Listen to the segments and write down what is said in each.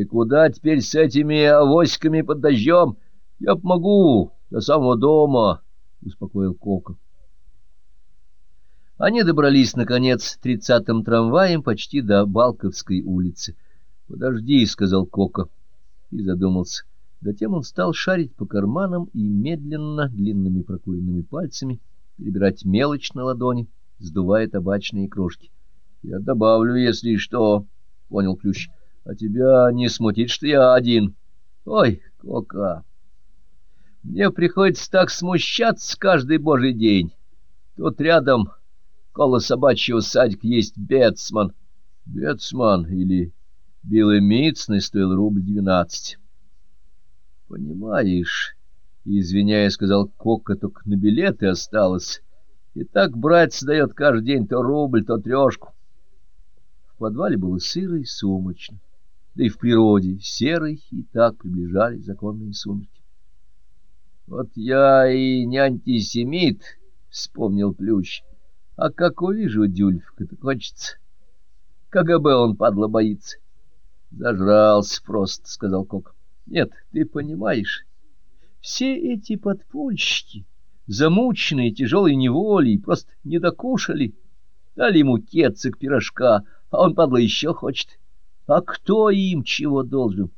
И куда теперь с этими авоськами под дождем? Я помогу до самого дома, — успокоил Кока. Они добрались, наконец, тридцатым трамваем почти до Балковской улицы. — Подожди, — сказал Кока, и задумался. Затем он стал шарить по карманам и медленно, длинными прокуренными пальцами, перебирать мелочь на ладони, сдувая табачные крошки. — Я добавлю, если что, — понял Плющ. — А тебя не смутит, что я один? — Ой, Кока, мне приходится так смущаться каждый божий день. Тут рядом Около собачьего садика есть Бетсман. Бетсман или Билл Митцный стоил рубль двенадцать. Понимаешь, извиняя, сказал Кока, только на билеты осталось. И так брать дает каждый день то рубль, то трешку. В подвале было сыро и сумрачно, да и в природе серой и так приближались законные сумерки. Вот я и не антисемит, вспомнил Плющ. А как увижу Дюльфка, так хочется. КГБ он, падла, боится. Зажрался просто, — сказал Кок. Нет, ты понимаешь, все эти подпольщики, замученные тяжелой неволей, просто не докушали. Дали ему кецик пирожка, а он, падла, еще хочет. А кто им чего должен?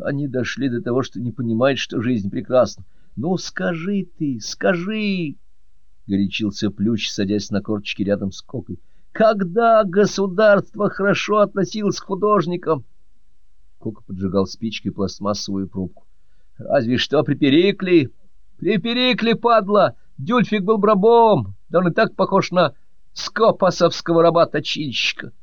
Они дошли до того, что не понимают, что жизнь прекрасна. Ну, скажи ты, скажи! — горячился Плющ, садясь на корточки рядом с Кокой. — Когда государство хорошо относилось к художникам? Кока поджигал спичкой пластмассовую пробку. — Разве что приперикли. Приперикли, падла! Дюльфик был брабом, да он и так похож на скопасовского раба-точильщика. —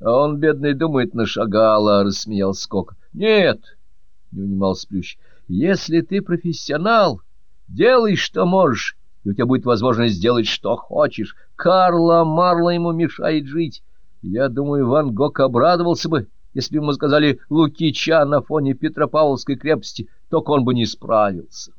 Он, бедный, думает, нашагала, — рассмеялся Кока. — Нет, — не унимался Плющ, — если ты профессионал, делай, что можешь и у тебя будет возможность сделать, что хочешь. Карла Марла ему мешает жить. Я думаю, Ван Гог обрадовался бы, если бы ему сказали Лукича на фоне Петропавловской крепости, только он бы не справился.